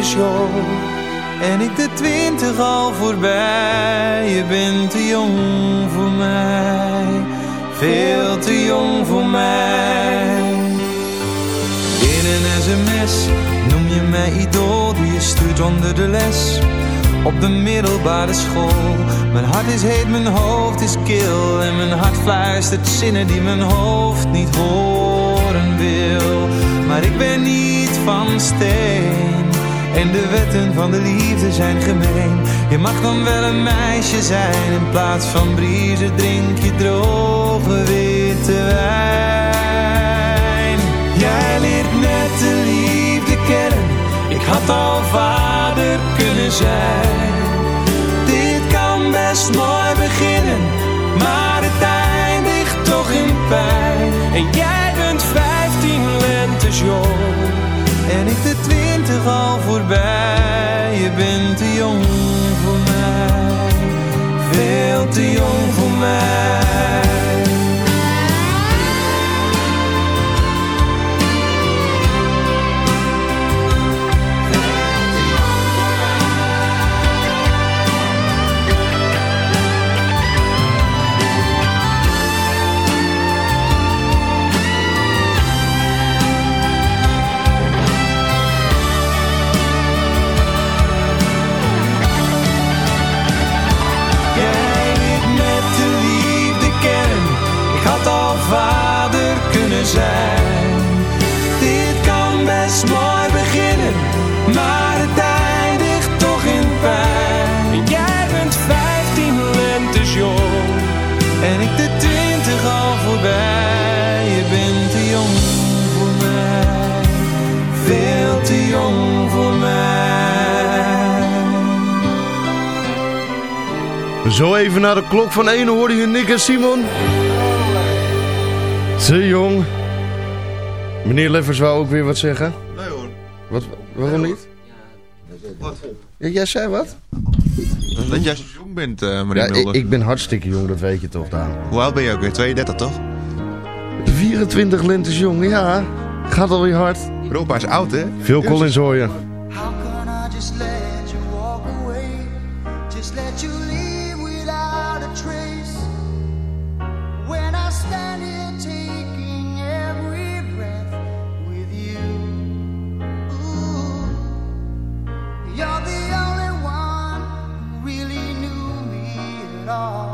En ik de twintig al voorbij. Je bent te jong voor mij. Veel te jong voor mij. In een sms noem je mij idool. Die je stuurt onder de les op de middelbare school. Mijn hart is heet, mijn hoofd is kil. En mijn hart fluistert zinnen die mijn hoofd niet horen wil. Maar ik ben niet van steen. En de wetten van de liefde zijn gemeen. Je mag dan wel een meisje zijn. In plaats van briezen drink je droge witte wijn. Jij leert net de liefde kennen. Ik had al vader kunnen zijn. Dit kan best mooi beginnen, maar het eindigt toch in pijn. En jij bent vijftien lentes jong, en ik de twintig al voorbij. Je bent te jong voor mij, veel te jong voor mij. En ik de twintig al voorbij. Je bent te jong voor mij, veel te jong voor mij. Zo even naar de klok van 1 hoorde je Nick en Simon. Te jong. Meneer Leffers wou ook weer wat zeggen. Nee hoor. Wat, waarom niet? Wat? Ja, jij zei wat? Dat jij bent, uh, meneer ja, Mulder. Ik, ik, ben hartstikke jong, dat weet je toch, Daan. Hoe oud ben je ook weer? 32 toch? 24 lentes jong, ja. Gaat alweer hard. Europa is oud, hè? Veel Collins hoor je. love.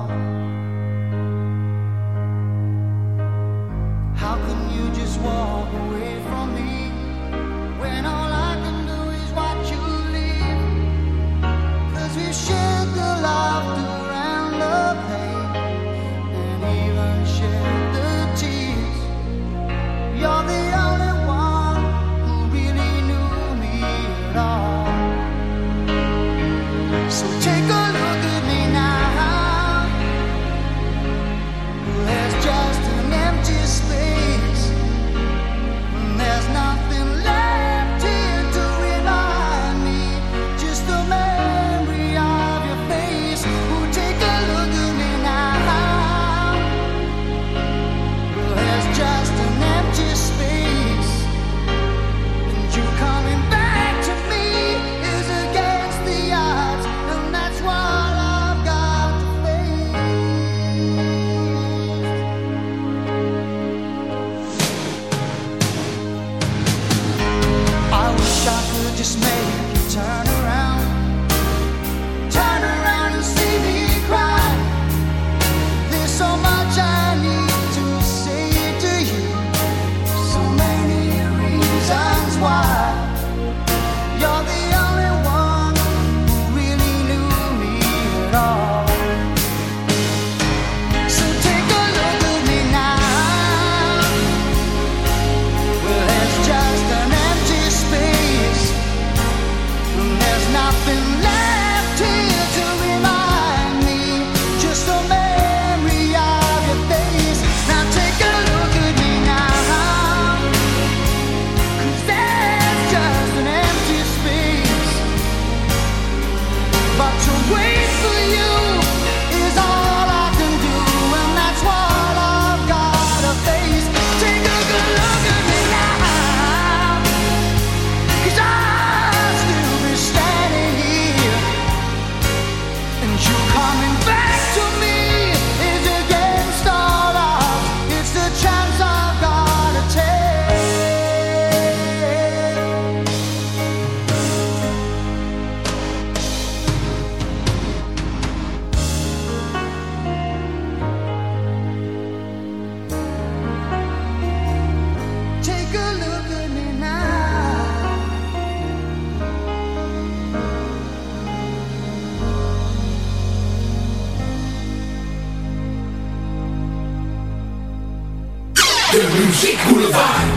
Boulevard.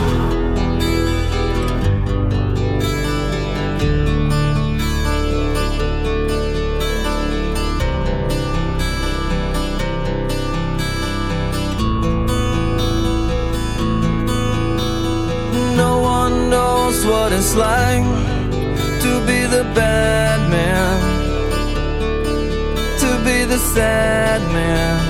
No one knows what it's like to be the bad man, to be the sad man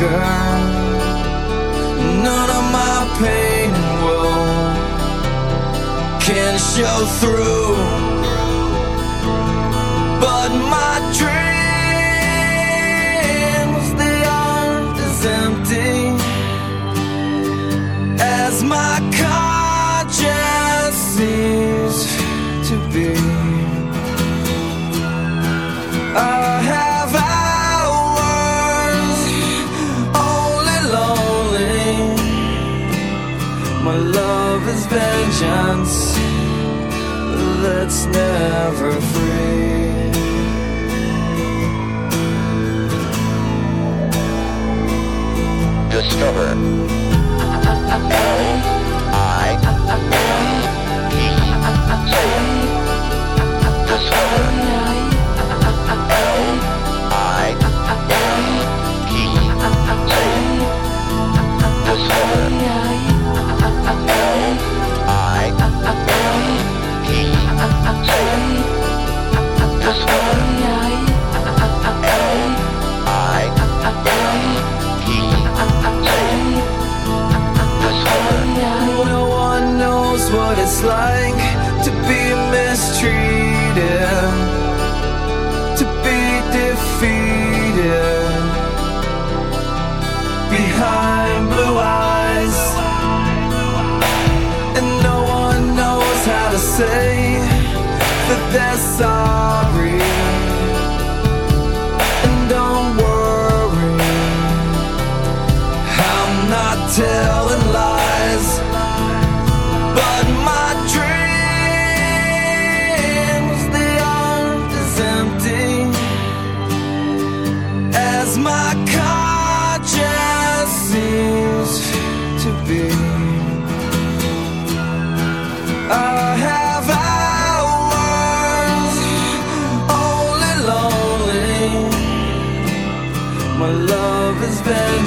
anger. None of my pain and woe can show through. Never just like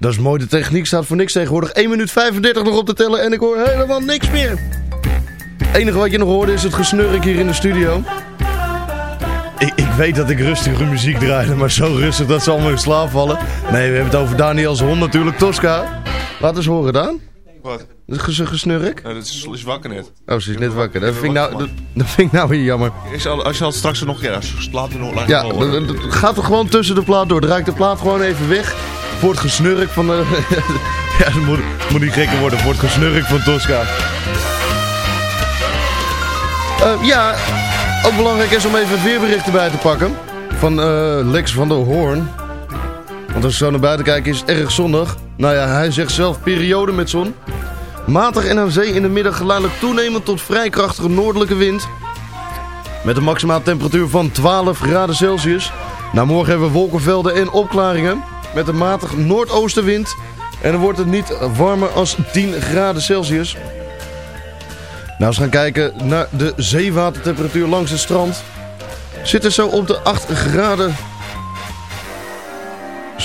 Dat is mooi, de techniek staat voor niks tegenwoordig. 1 minuut 35 nog op te tellen en ik hoor helemaal niks meer. Het enige wat je nog hoorde is het gesnurk hier in de studio. Ik, ik weet dat ik rustige muziek draaide, maar zo rustig dat ze allemaal in slaap vallen. Nee, we hebben het over Daniels hond natuurlijk, Tosca. Laat eens horen, Daan. Wat? Dat gesnurk? Nou, dat is, is wakker net. Oh, ze is net wakker. Dat vind ik nou, dat, dat vind ik nou weer jammer. Ik zal, als je al straks nog een keer, als je slaapt er nog laat Ja, dat gaat er gewoon tussen de plaat door. Draai ik de plaat gewoon even weg. Voor het gesnurk van de... ja, het moet, moet niet gekker worden. Voor het gesnurk van Tosca. Eh, ja, ook belangrijk is om even het weerbericht te pakken. Van eh, Lex van der Hoorn. Want als ik zo naar buiten kijk is het erg zonnig. Nou ja, hij zegt zelf periode met zon. Matig en aan zee in de middag geleidelijk toenemend tot vrij krachtige noordelijke wind. Met een maximale temperatuur van 12 graden Celsius. Nou, morgen hebben we wolkenvelden en opklaringen. Met een matig noordoostenwind. En dan wordt het niet warmer als 10 graden Celsius. Nou, we gaan kijken naar de zeewatertemperatuur langs het strand. Zit er zo op de 8 graden.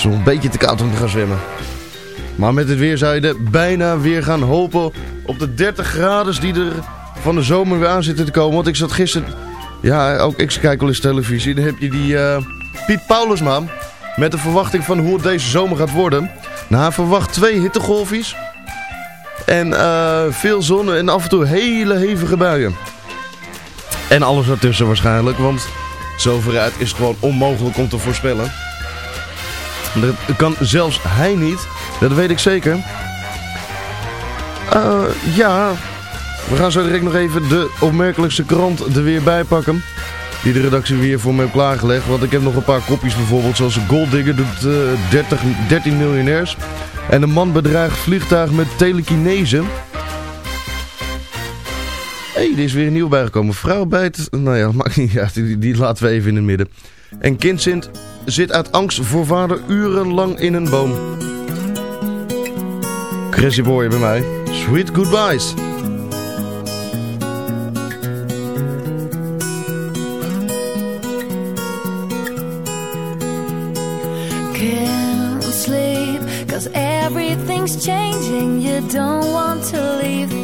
Nog een beetje te koud om te gaan zwemmen. Maar met het weer zou je er bijna weer gaan hopen op de 30 graden die er van de zomer weer aan zitten te komen. Want ik zat gisteren... Ja, ook ik kijk wel eens televisie. Dan heb je die uh, Piet Paulusma. Met de verwachting van hoe het deze zomer gaat worden. Nou, verwacht twee hittegolfjes. En uh, veel zon en af en toe hele hevige buien. En alles ertussen waarschijnlijk. Want zo vooruit is het gewoon onmogelijk om te voorspellen. Dat kan zelfs hij niet. Dat weet ik zeker. Uh, ja, we gaan zo direct nog even de opmerkelijkste krant er weer bij pakken. Die de redactie weer voor me heeft klaargelegd. Want ik heb nog een paar kopjes bijvoorbeeld. Zoals Golddigger doet uh, 30, 13 miljonairs. En een man bedreigt vliegtuig met telekinese. Hé, hey, er is weer een nieuw bijgekomen. Vrouw bijt. Nou ja, maakt niet uit. Die, laten we even in het midden. En kind zit, zit uit angst voor vader urenlang in een boom. Chrissy Boy bij mij. Sweet goodbyes. Changing. You don't want to leave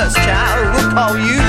Don't call us, child, we'll call you.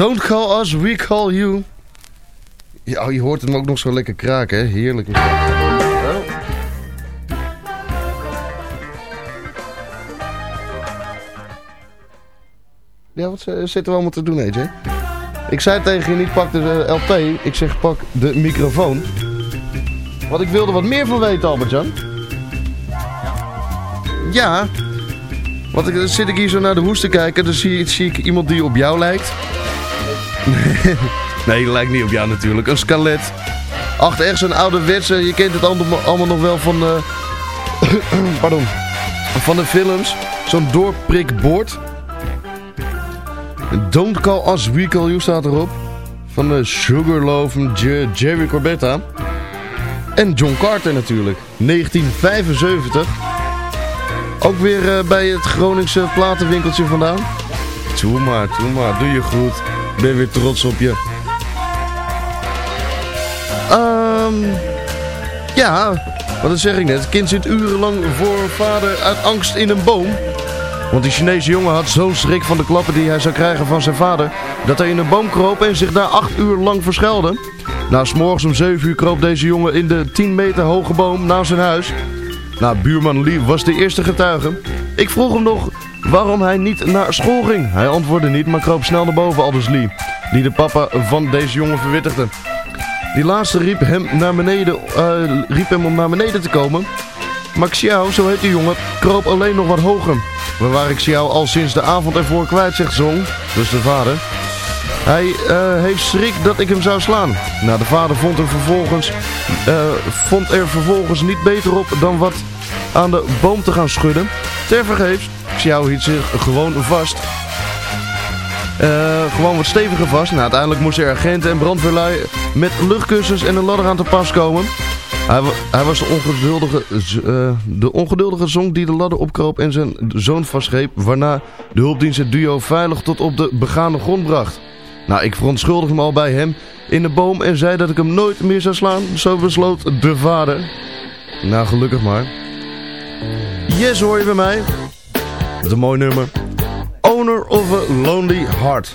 Don't call us, we call you. Ja, oh, je hoort hem ook nog zo lekker kraken, hè? Heerlijk. is. Ja, wat eh, zitten we allemaal te doen, AJ? Ik zei tegen je niet pak de eh, LP, ik zeg pak de microfoon. Want ik wilde wat meer van weten, Albert-Jan. Ja, want ik, dan zit ik hier zo naar de hoes te kijken, dan zie, zie ik iemand die op jou lijkt. nee, die lijkt niet op jou natuurlijk. Een skelet. Achter echt zo'n ouderwetse, je kent het allemaal, nog wel van, eh, pardon, van de films. Zo'n doorprikbord. Don't Call Us We Call You staat erop. Van de Sugarloaf en J- Jerry Corbetta. En John Carter natuurlijk. 1975. Ook weer eh, bij het Groningse platenwinkeltje vandaan. Doe maar, doe maar. Doe je goed. Ben weer trots op je. Ehm ja, wat zeg ik net. Het kind zit urenlang voor vader uit angst in een boom. Want die Chinese jongen had zo'n schrik van de klappen die hij zou krijgen van zijn vader... dat hij in een boom kroop en zich daar 8 uur lang verschuilde. Nou, s'morgens om 7 uur kroop deze jongen in de 10 meter hoge boom naast zijn huis. Nou, buurman Lee was de eerste getuige. Ik vroeg hem nog waarom hij niet naar school ging. Hij antwoordde niet, maar kroop snel naar boven, aldus Lee. Die de papa van deze jongen verwittigde. Die laatste riep hem, naar beneden, eh, riep hem om naar beneden te komen. Maar Xiao, zo heet de jongen, kroop alleen nog wat hoger. We waren Xiao al sinds de avond ervoor kwijt, zegt Zong, dus de vader. Hij eh, heeft schrik dat ik hem zou slaan. Nou, de vader vond er, vervolgens, eh, vond er vervolgens niet beter op dan wat aan de boom te gaan schudden. Tervergeefs, Xiao hield zich gewoon vast. Eh, gewoon wat steviger vast. Nou, uiteindelijk moesten er agenten en brandweerlui met luchtkussens en een ladder aan te pas komen. Hij, hij was de ongeduldige, eh, de ongeduldige zong die de ladder opkroop en zijn zoon vastgreep. Waarna de hulpdienst het duo veilig tot op de begane grond bracht. Nou, ik verontschuldigde me al bij hem in de boom en zei dat ik hem nooit meer zou slaan. Zo besloot de vader. Nou, gelukkig maar. Yes, hoor je bij mij? Dat is een mooi nummer. Owner of a Lonely Heart.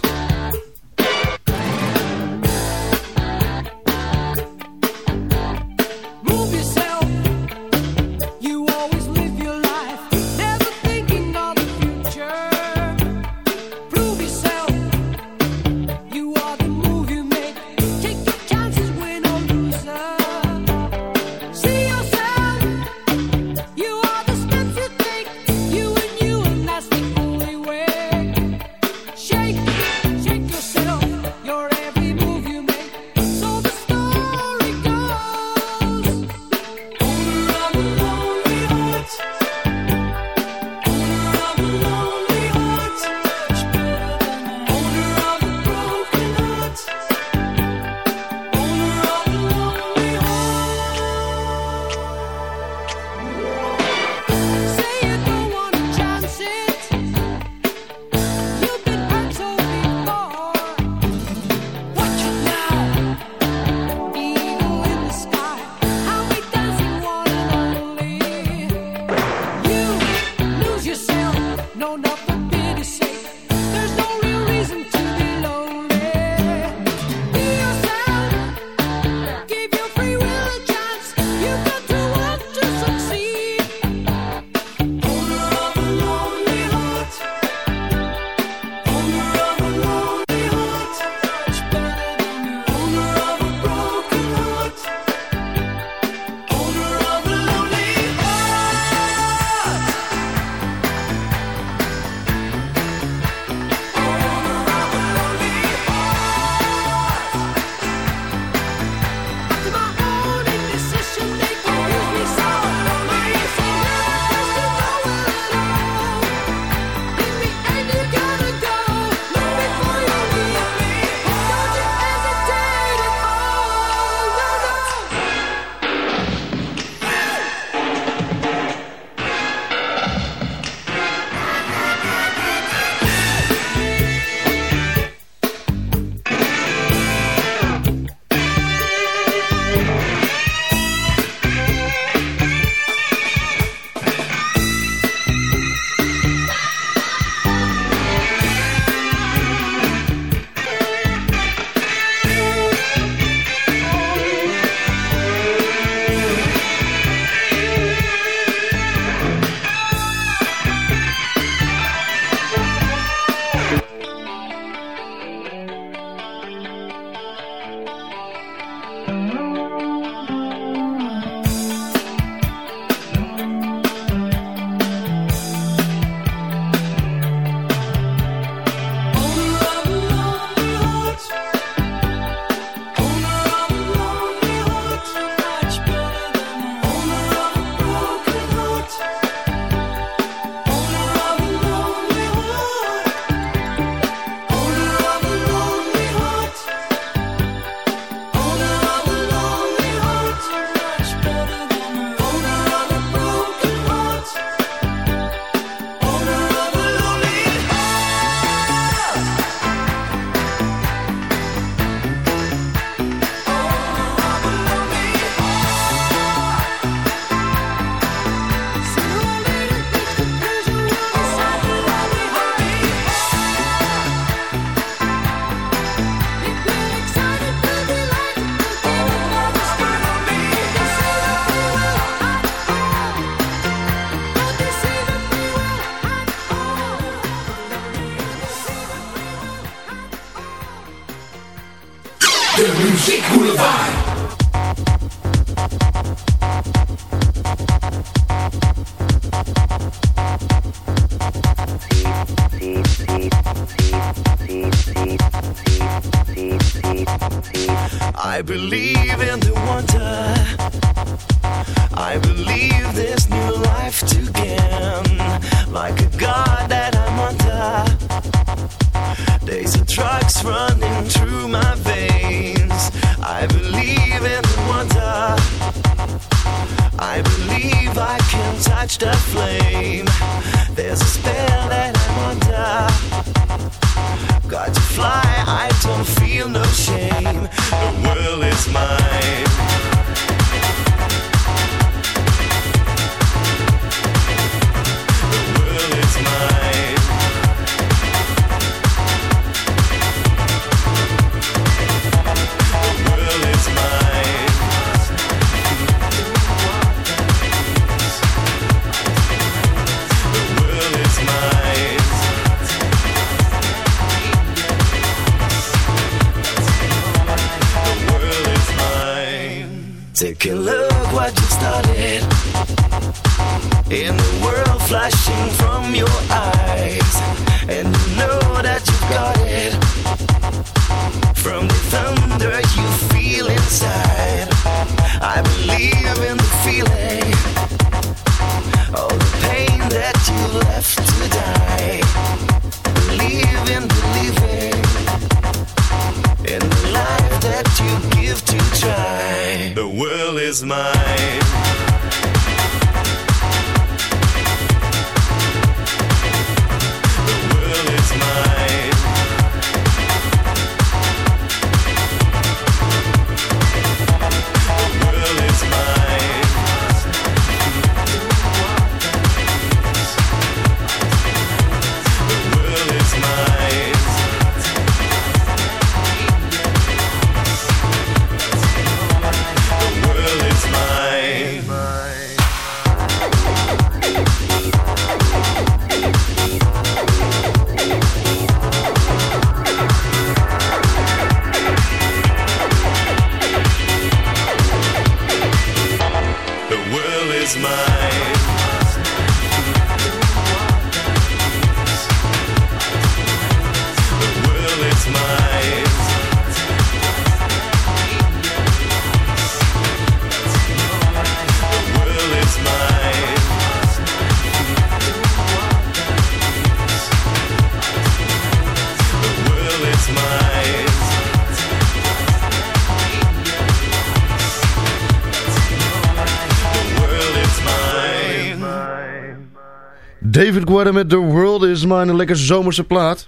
David Guetta met The World Is Mine, een lekker zomerse plaat.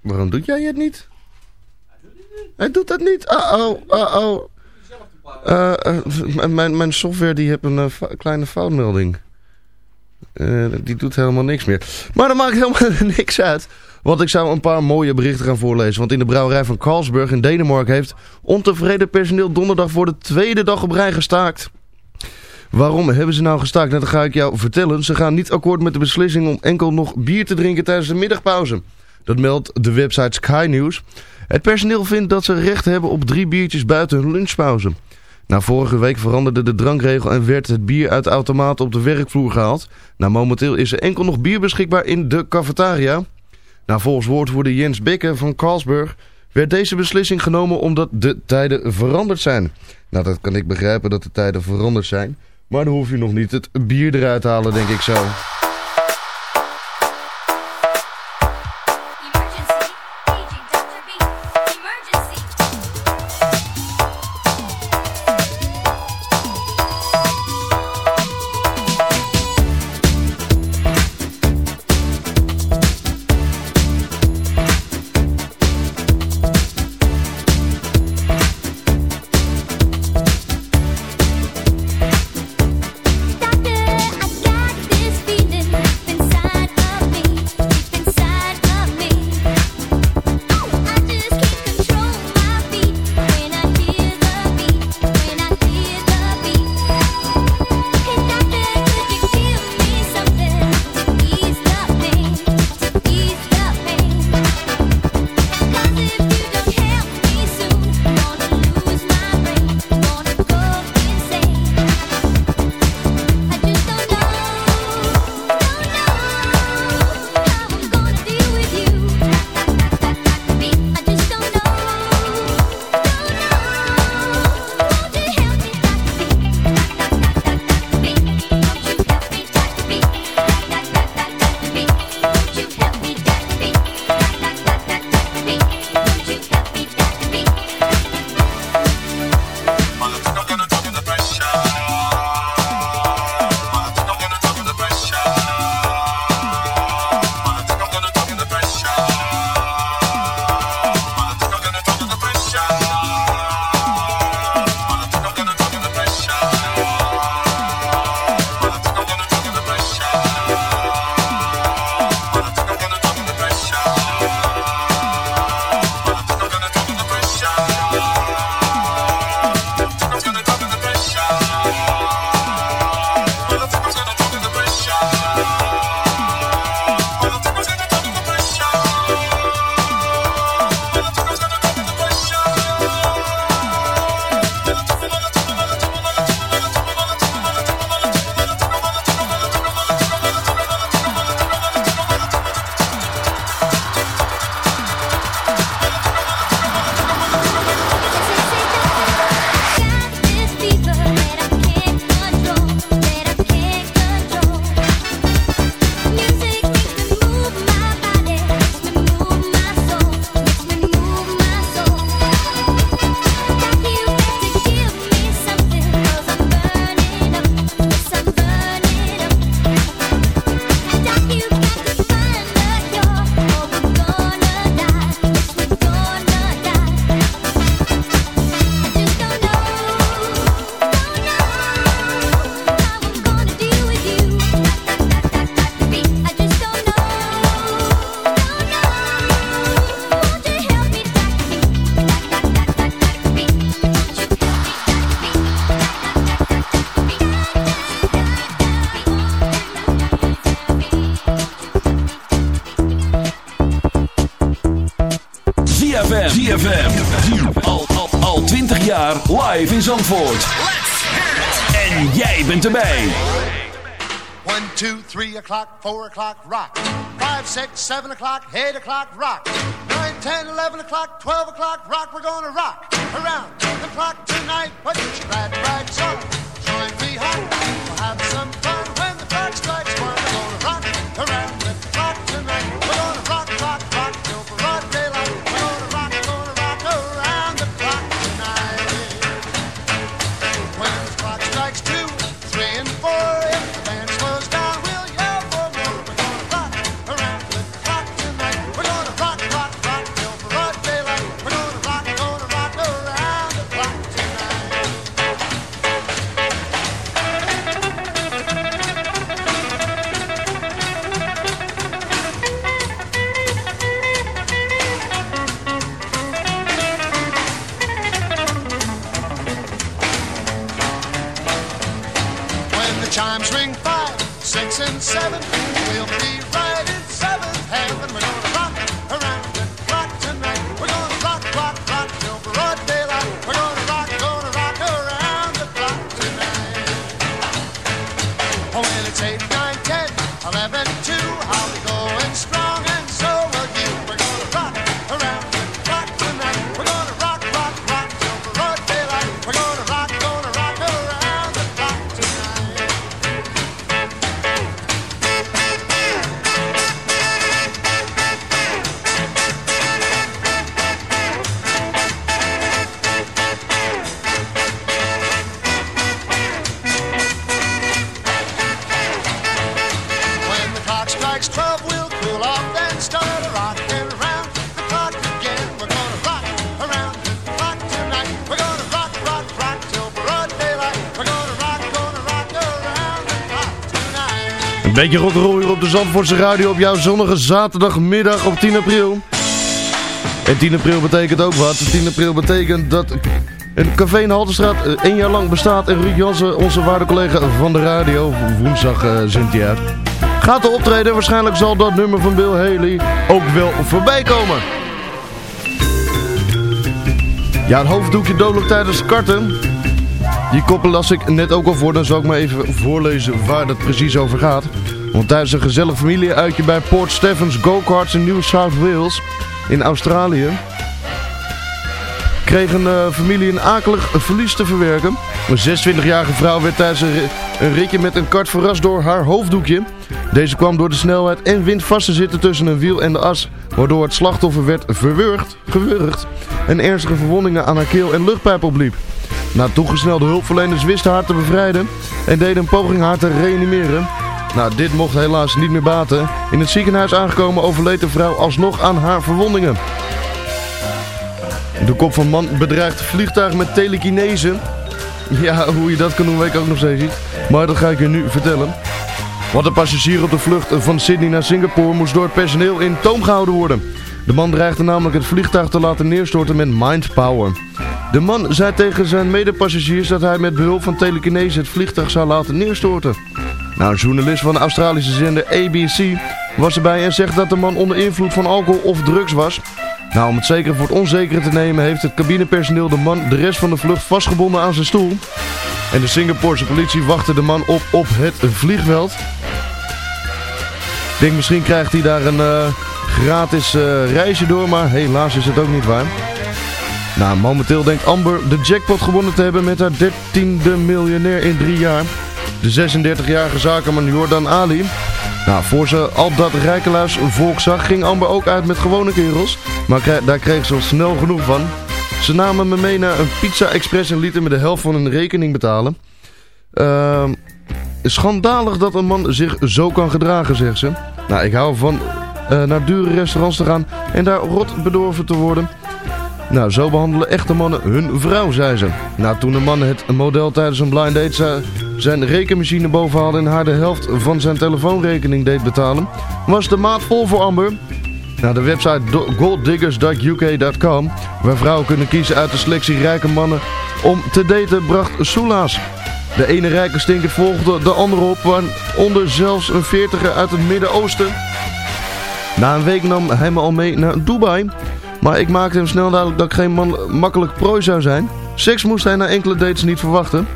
Waarom doet jij het niet? Hij doet dat niet. Uh oh, uh m- mijn, mijn software die heeft een eh, kleine foutmelding. Die doet helemaal niks meer. Maar dat maakt helemaal niks uit. Want ik zou een paar mooie berichten gaan voorlezen. Want in de brouwerij van Carlsberg in Denemarken heeft ontevreden personeel donderdag voor de tweede dag op rij gestaakt. Waarom hebben ze nou gestaakt? Nou, dat ga ik jou vertellen. Ze gaan niet akkoord met de beslissing om enkel nog bier te drinken tijdens de middagpauze. Dat meldt de website Sky News. Het personeel vindt dat ze recht hebben op drie biertjes buiten hun lunchpauze. Na vorige week veranderde de drankregel en werd het bier uit de automaat op de werkvloer gehaald. Nou, momenteel is er enkel nog bier beschikbaar in de cafetaria. Nou, volgens woordvoerder Jens Bikke van Carlsberg werd deze beslissing genomen omdat de tijden veranderd zijn. Nou, dat kan ik begrijpen dat de tijden veranderd zijn. Maar dan hoef je nog niet het bier eruit te halen, denk ik zo. O'clock, 4 o'clock, rock. 5, 6, 7 o'clock, 8 o'clock, rock. 9, 10, 11 o'clock, 12 o'clock, rock. We're gonna rock around the clock tonight. Put your glad rags on. Join me, hon. We'll have some fun beetje rock'n'roll hier op de Zandvoortse radio op jouw zonnige zaterdagmiddag op 10 april. En 10 april betekent ook wat. 10 april betekent dat een café in de eh, één jaar lang bestaat. En Ruud Jansen, onze waarde collega van de radio, woensdag eh, zendt hij uit. Gaat er optreden. Waarschijnlijk zal dat nummer van Bill Haley ook wel voorbij komen. Ja, het hoofddoekje dodelijk tijdens karten. Die koppen las ik net ook al voor, dan zal ik maar even voorlezen waar het precies over gaat. Want tijdens een gezellig familieuitje bij Port Stephens Go-Karts in New South Wales in Australië... kreeg een eh, familie een akelig verlies te verwerken. Een 26-jarige vrouw werd tijdens een, ri- een ritje met een kart verrast door haar hoofddoekje. Deze kwam door de snelheid en wind vast te zitten tussen een wiel en de as, waardoor het slachtoffer werd verwurgd, gewurgd en ernstige verwondingen aan haar keel en luchtpijp opliep. Na toegesnelde hulpverleners wisten haar te bevrijden en deden een poging haar te reanimeren. Nou, dit mocht helaas niet meer baten. In het ziekenhuis aangekomen overleed de vrouw alsnog aan haar verwondingen. De kop van man bedreigt vliegtuig met telekinese. Ja, hoe je dat kan doen weet ik ook nog steeds niet. Maar dat ga ik je nu vertellen. Want een passagier op de vlucht van Sydney naar Singapore moest door het personeel in toom gehouden worden. De man dreigde namelijk het vliegtuig te laten neerstorten met mindpower. De man zei tegen zijn medepassagiers dat hij met behulp van telekinese het vliegtuig zou laten neerstorten. Nou, een journalist van de Australische zender ABC was erbij en zegt dat de man onder invloed van alcohol of drugs was. Nou, om het zekere voor het onzekere te nemen heeft het cabinepersoneel de man de rest van de vlucht vastgebonden aan zijn stoel. En de Singaporese politie wachtte de man op op het vliegveld. Ik denk misschien krijgt hij daar een eh, gratis eh, reisje door, maar helaas is het ook niet waar. Nou, momenteel denkt Amber de jackpot gewonnen te hebben met haar dertiende miljonair in drie jaar. De 36-jarige zakenman Jordan Ali. Nou, voor ze al dat rijkeluis volk zag, ging Amber ook uit met gewone kerels. Maar daar kreeg ze al snel genoeg van. Ze namen me mee naar een Pizza Express en lieten me de helft van hun rekening betalen. Ehm schandalig dat een man zich zo kan gedragen, zegt ze. Nou, ik hou ervan eh, naar dure restaurants te gaan en daar rot bedorven te worden. Nou, zo behandelen echte mannen hun vrouw, zei ze. Nou, toen de man het model tijdens een blind date za- zijn rekenmachine boven hadden en haar de helft van zijn telefoonrekening deed betalen, was de maat vol voor Amber. Naar de website golddiggers.uk.com, waar vrouwen kunnen kiezen uit de selectie rijke mannen om te daten, bracht Soela's. De ene rijke stinker volgde de andere op, waaronder zelfs een veertiger uit het Midden-Oosten. Na een week nam hij me al mee naar Dubai, maar ik maakte hem snel duidelijk dat ik geen man makkelijk prooi zou zijn. Seks moest hij na enkele dates niet verwachten.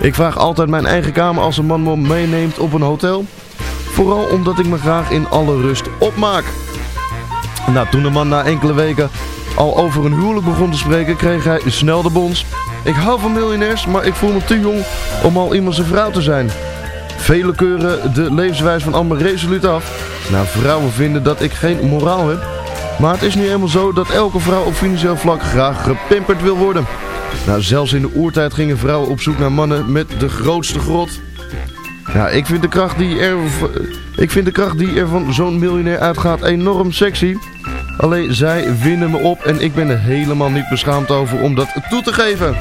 Ik vraag altijd mijn eigen kamer als een man meeneemt op een hotel. Vooral omdat ik me graag in alle rust opmaak. Nou, toen de man na enkele weken al over een huwelijk begon te spreken, kreeg hij snel de bons. Ik hou van miljonairs, maar ik voel me te jong om al iemand zijn vrouw te zijn. Vele keuren de levenswijze van Amber resoluut af. Nou, vrouwen vinden dat ik geen moraal heb. Maar het is nu helemaal zo dat elke vrouw op financieel vlak graag gepimperd wil worden. Nou, zelfs in de oertijd gingen vrouwen op zoek naar mannen met de grootste grot. Ja, ik vind de kracht die er, ik vind de kracht die er van zo'n miljonair uitgaat enorm sexy. Alleen zij winnen me op en ik ben er helemaal niet beschaamd over om dat toe te geven.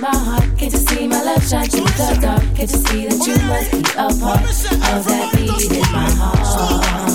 my heart. Can't you see my love shine through the dark? Can't you see that you must be a part of that beat in my heart?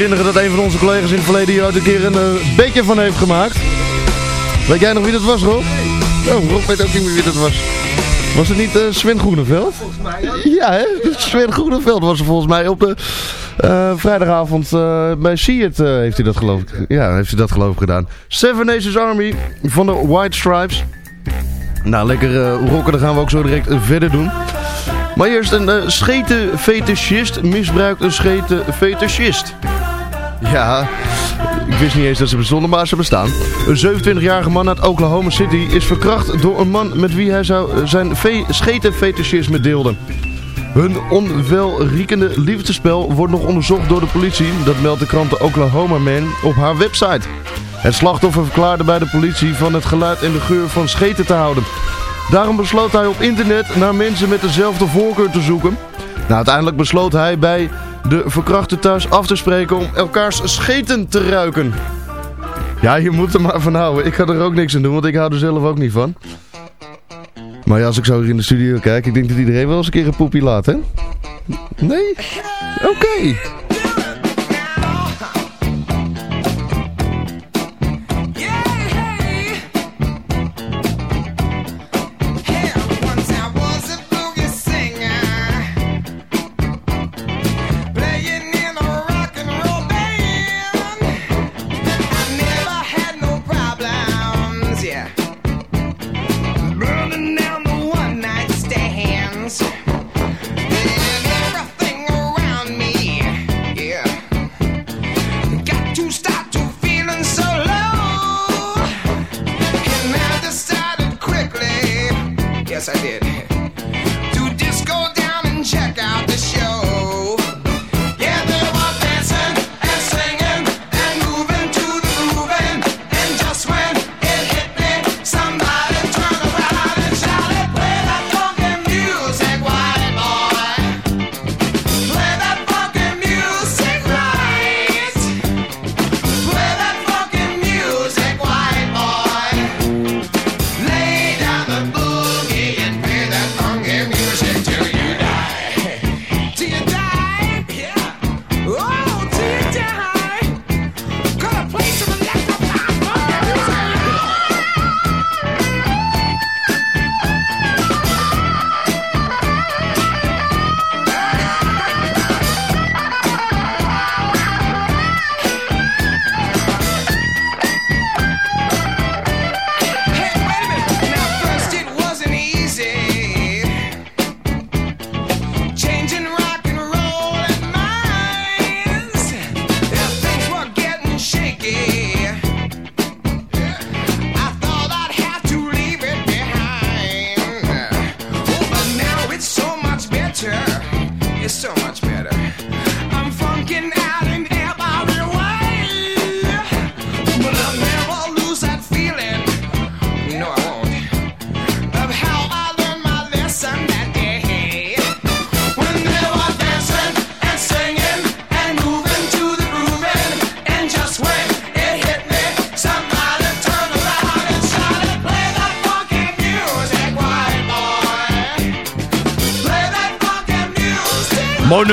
Herinneren dat een van onze collega's in het verleden hier ooit een keer een eh, beetje van heeft gemaakt. Weet jij nog wie dat was, Rob? Oh, Rob weet ook niet meer wie dat was. Was het niet eh, Sven Groeneveld? Volgens mij Ja, hè? Sven Groeneveld was er volgens mij op de eh, vrijdagavond eh, bij eh, heeft hij dat geloof ik. Ja, heeft hij dat geloof ik gedaan. Seven Nations Army van de White Stripes. Nou, lekker rocken, dat gaan we ook zo direct verder doen. Maar eerst een uh, scheten fetischist misbruikt een scheten fetischist. Ja, ik wist niet eens dat ze bestonden, maar ze bestaan. Een 27-jarige man uit Oklahoma City is verkracht door een man met wie hij zijn fe schetenfetischisme deelde. Hun onwelriekende liefdespel wordt nog onderzocht door de politie, dat meldt de krant de Oklahoma Man op haar website. Het slachtoffer verklaarde bij de politie van het geluid en de geur van scheten te houden. Daarom besloot hij op internet naar mensen met dezelfde voorkeur te zoeken. Nou, uiteindelijk besloot hij bij de verkrachte thuis af te spreken om elkaars scheten te ruiken. Ja, je moet er maar van houden. Ik ga er ook niks aan doen, want ik hou er zelf ook niet van. Maar ja, als ik zo hier in de studio kijk, ik denk dat iedereen wel eens een keer een poepie laat, hè? Nee? Oké.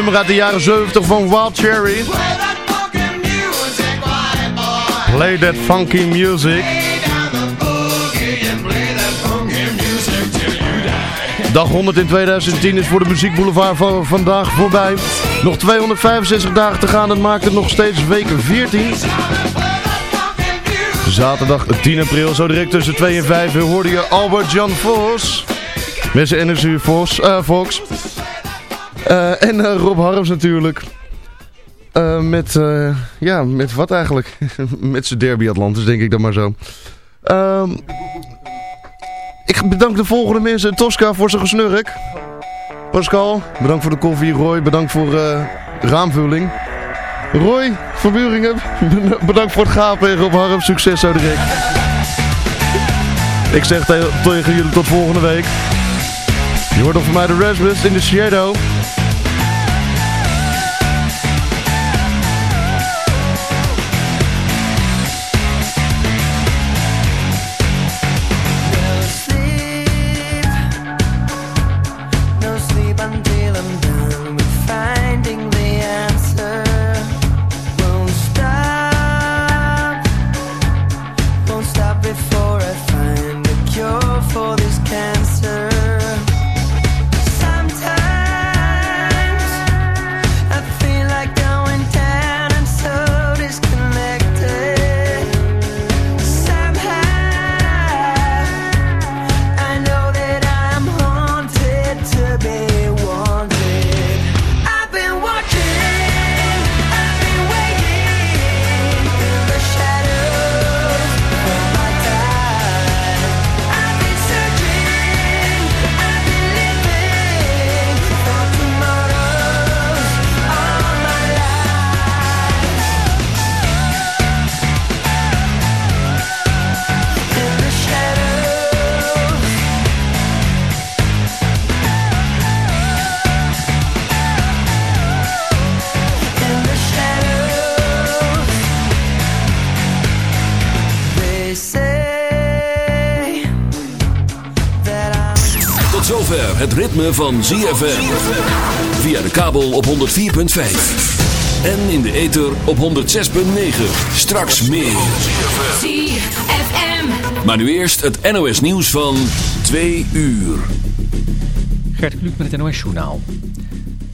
Nummer uit de jaren 70 van Wild Cherry. Play that funky music. Dag 100 in 2010 is voor de Muziekboulevard van vandaag voorbij. Nog 265 dagen te gaan, dat maakt het nog steeds week 14. Zaterdag 10 april, zo direct tussen 2 en 5 uur hoorde je Albert Jan Vos. Met zijn NSU Vos, eh, Fox. Eh, en eh, Rob Harms natuurlijk. Eh, met, ja, met wat eigenlijk? met zijn derby Atlantis, denk ik dan maar zo. Ehm... Ik bedank de volgende mensen. Tosca voor zijn gesnurk. Pascal, bedankt voor de koffie. Roy, bedankt voor eh raamvulling. Roy van Buringen, bedankt voor het gapen. En Rob Harm, succes zo direct. Ik zeg te- tegen jullie tot volgende week. Je hoort nog van mij de Rasmus in de Shadow. Ritme van ZFM. Via de kabel op 104.5. En in de ether op 106.9. Straks meer. ZFM. Maar nu eerst het NOS nieuws van 2 uur. Gert Kluk met het NOS Journaal.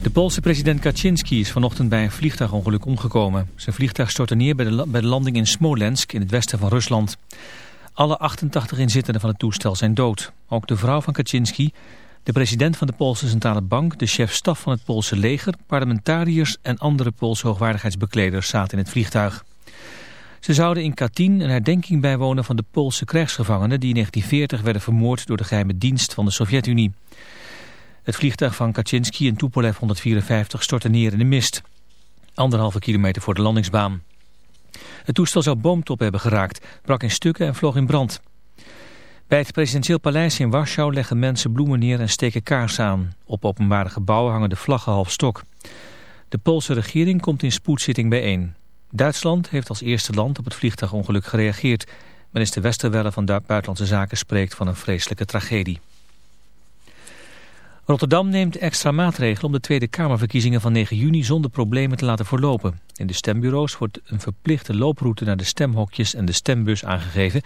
De Poolse president Kaczynski is vanochtend bij een vliegtuigongeluk omgekomen. Zijn vliegtuig stortte neer bij de, bij de landing in Smolensk in het westen van Rusland. Alle 88 inzittenden van het toestel zijn dood. Ook de vrouw van Kaczynski, de president van de Poolse Centrale Bank, de chef-staf van het Poolse leger, parlementariërs en andere Poolse hoogwaardigheidsbekleders zaten in het vliegtuig. Ze zouden in Katyn een herdenking bijwonen van de Poolse krijgsgevangenen die in 1940 werden vermoord door de geheime dienst van de Sovjet-Unie. Het vliegtuig van Kaczynski in Tupolev 154 stortte neer in de mist. Anderhalve kilometer voor de landingsbaan. Het toestel zou boomtop hebben geraakt, brak in stukken en vloog in brand. Bij het presidentieel paleis in Warschau leggen mensen bloemen neer en steken kaarsen aan. Op openbare gebouwen hangen de vlaggen half stok. De Poolse regering komt in spoedzitting bijeen. Duitsland heeft als eerste land op het vliegtuigongeluk gereageerd. Minister Westerwelle van Buitenlandse Zaken spreekt van een vreselijke tragedie. Rotterdam neemt extra maatregelen om de Tweede Kamerverkiezingen van 9 juni zonder problemen te laten verlopen. In de stembureaus wordt een verplichte looproute naar de stemhokjes en de stembus aangegeven.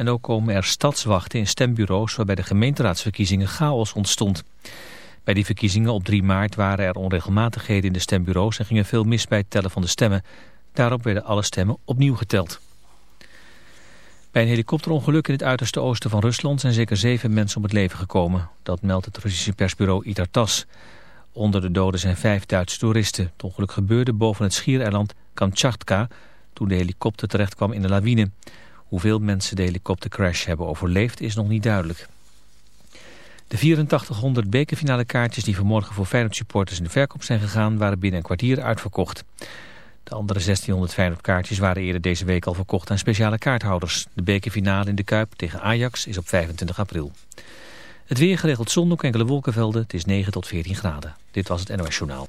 En ook komen er stadswachten in stembureaus waarbij de gemeenteraadsverkiezingen chaos ontstond. Bij die verkiezingen op 3 maart waren er onregelmatigheden in de stembureaus en gingen veel mis bij het tellen van de stemmen. Daarop werden alle stemmen opnieuw geteld. Bij een helikopterongeluk in het uiterste oosten van Rusland zijn zeker zeven mensen om het leven gekomen. Dat meldt het Russische persbureau Itartas. Onder de doden zijn vijf Duitse toeristen. Het ongeluk gebeurde boven het schiereiland Kamchatka toen de helikopter terechtkwam in de lawine. Hoeveel mensen de helikoptercrash hebben overleefd is nog niet duidelijk. De 8400 bekerfinale kaartjes die vanmorgen voor Feyenoord supporters in de verkoop zijn gegaan waren binnen een kwartier uitverkocht. De andere 1600 kaartjes waren eerder deze week al verkocht aan speciale kaarthouders. De bekerfinale in de Kuip tegen Ajax is op 25 april. Het weer geregeld zon, ook enkele wolkenvelden. Het is 9 tot 14 graden. Dit was het NOS Journaal.